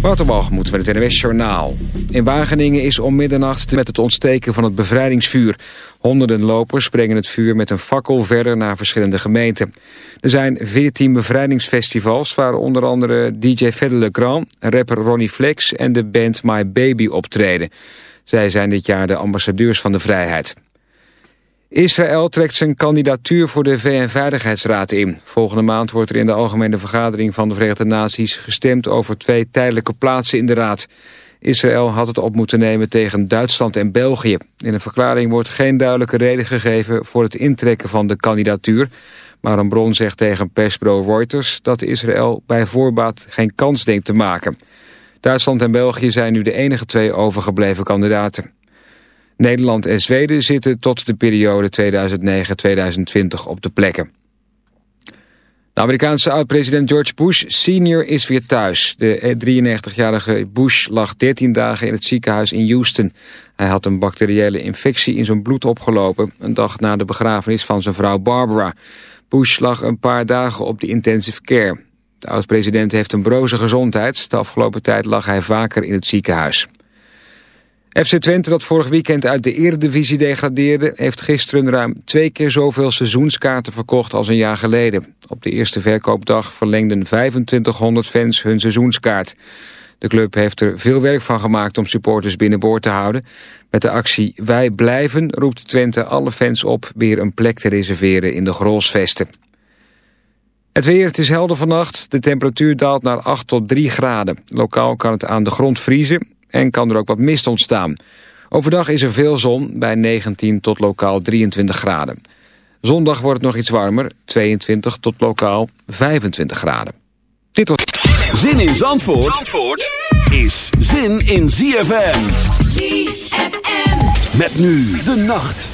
Waterbalgemoed met het NWS Journaal. In Wageningen is om middernacht met het ontsteken van het bevrijdingsvuur. Honderden lopers brengen het vuur met een fakkel verder naar verschillende gemeenten. Er zijn 14 bevrijdingsfestivals waar onder andere DJ Fedde Le Grand, rapper Ronnie Flex en de band My Baby optreden. Zij zijn dit jaar de ambassadeurs van de vrijheid. Israël trekt zijn kandidatuur voor de VN-veiligheidsraad in. Volgende maand wordt er in de Algemene Vergadering van de Verenigde Naties gestemd over twee tijdelijke plaatsen in de raad. Israël had het op moeten nemen tegen Duitsland en België. In een verklaring wordt geen duidelijke reden gegeven voor het intrekken van de kandidatuur. Maar een bron zegt tegen persbureau Reuters dat Israël bij voorbaat geen kans denkt te maken. Duitsland en België zijn nu de enige twee overgebleven kandidaten. Nederland en Zweden zitten tot de periode 2009-2020 op de plekken. De Amerikaanse oud-president George Bush senior is weer thuis. De 93-jarige Bush lag 13 dagen in het ziekenhuis in Houston. Hij had een bacteriële infectie in zijn bloed opgelopen... een dag na de begrafenis van zijn vrouw Barbara. Bush lag een paar dagen op de intensive care. De oud-president heeft een broze gezondheid. De afgelopen tijd lag hij vaker in het ziekenhuis. FC Twente, dat vorig weekend uit de Eredivisie degradeerde... heeft gisteren ruim twee keer zoveel seizoenskaarten verkocht als een jaar geleden. Op de eerste verkoopdag verlengden 2500 fans hun seizoenskaart. De club heeft er veel werk van gemaakt om supporters binnenboord te houden. Met de actie Wij Blijven roept Twente alle fans op... weer een plek te reserveren in de Grolsvesten. Het weer, het is helder vannacht. De temperatuur daalt naar 8 tot 3 graden. Lokaal kan het aan de grond vriezen en kan er ook wat mist ontstaan. Overdag is er veel zon bij 19 tot lokaal 23 graden. Zondag wordt het nog iets warmer, 22 tot lokaal 25 graden. Dit was... Zin in Zandvoort, Zandvoort is zin in ZFM. ZFM. Met nu de nacht.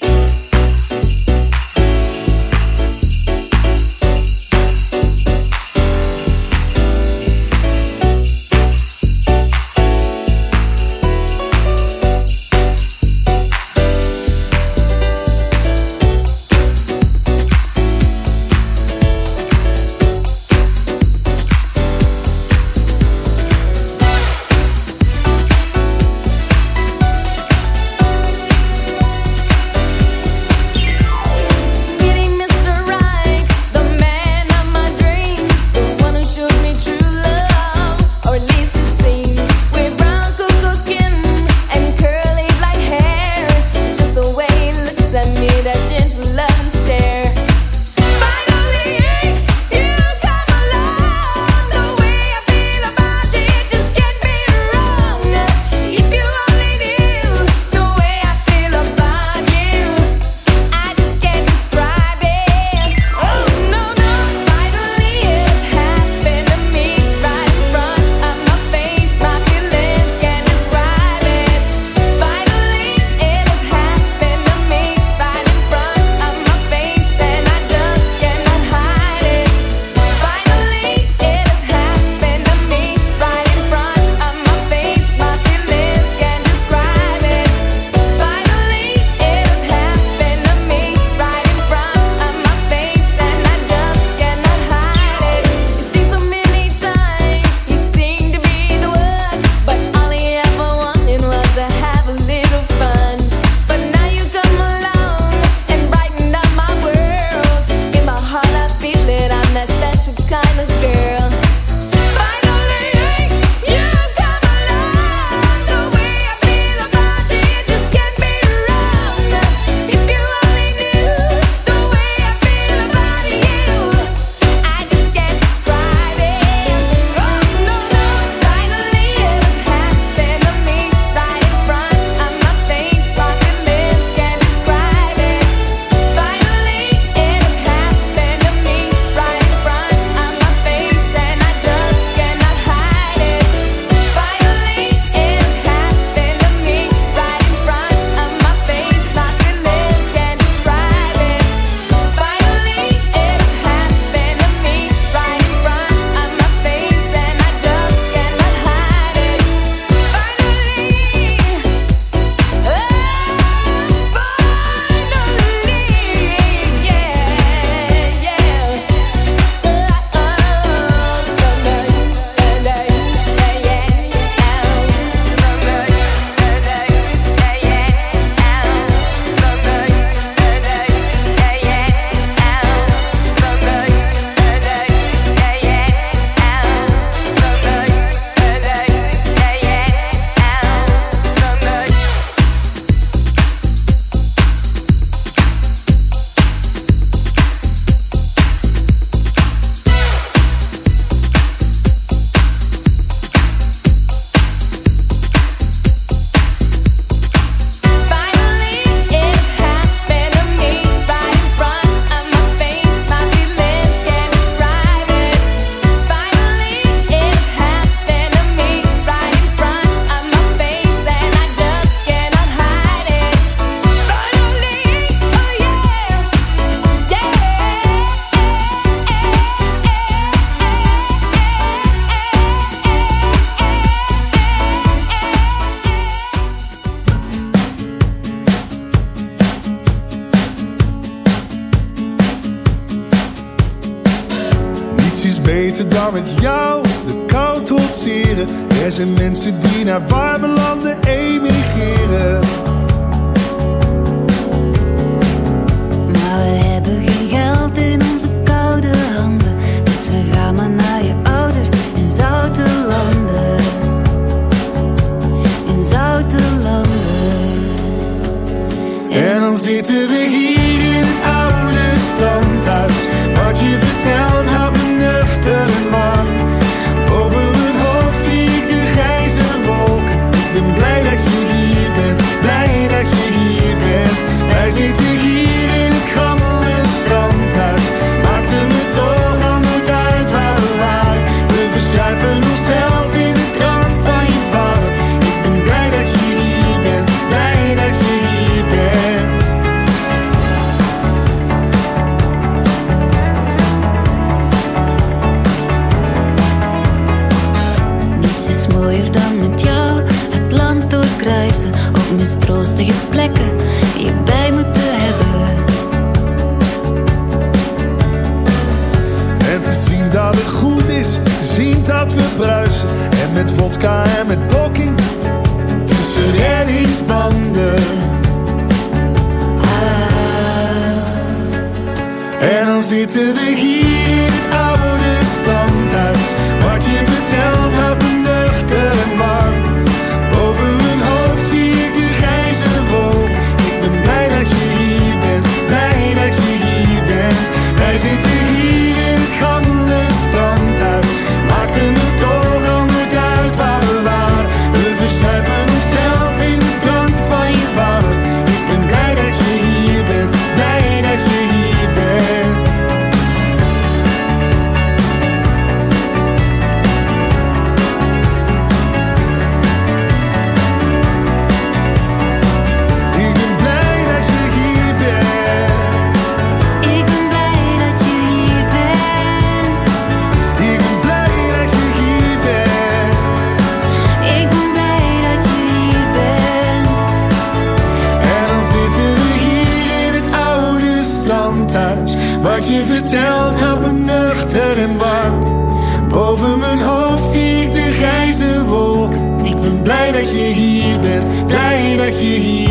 Blij dat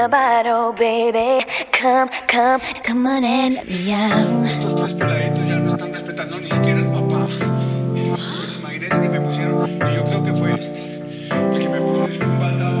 a bottle, baby. Come, come, come on and let me out. Estos tres peladitos ya no están respetando ni siquiera al papá. Pues imagínense que me pusieron, y yo creo que fue este, el que me puso ese baldado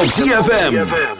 op ZFM.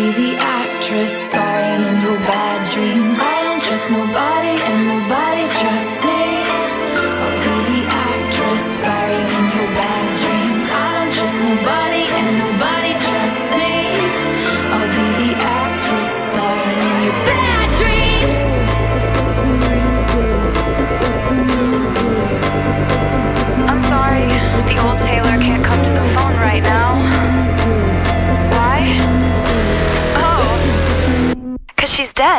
The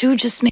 You just made.